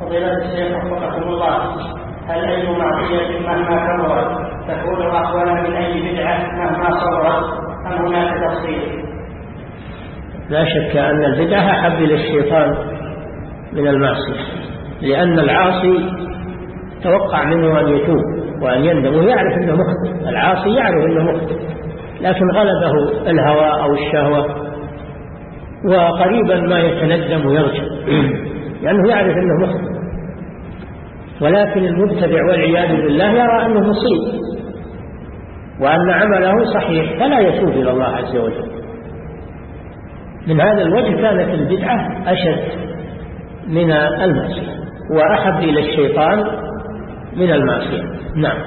فضيلة الشيخ وفقكم الله هل أي معصية مهما كبرت تكون أقوى من أي بدعة مهما صغرت أم هناك تفصيل؟ لا شك أن البدعة أحب إلى الشيطان من المعصية لأن العاصي توقع منه أن يتوب وأن يندم ويعرف أنه مخطئ العاصي يعرف أنه مخطئ لكن غلبه الهوى أو الشهوة وقريبا ما يتندم ويرجع لأنه يعرف أنه مخطئ ولكن المبتدع والعياذ بالله يرى أنه مصيب. وأن عمله صحيح فلا يتوب إلى الله عز وجل. من هذا الوجه كانت البدعة أشد من المعصية وأحب إلى الشيطان من المعصية. نعم.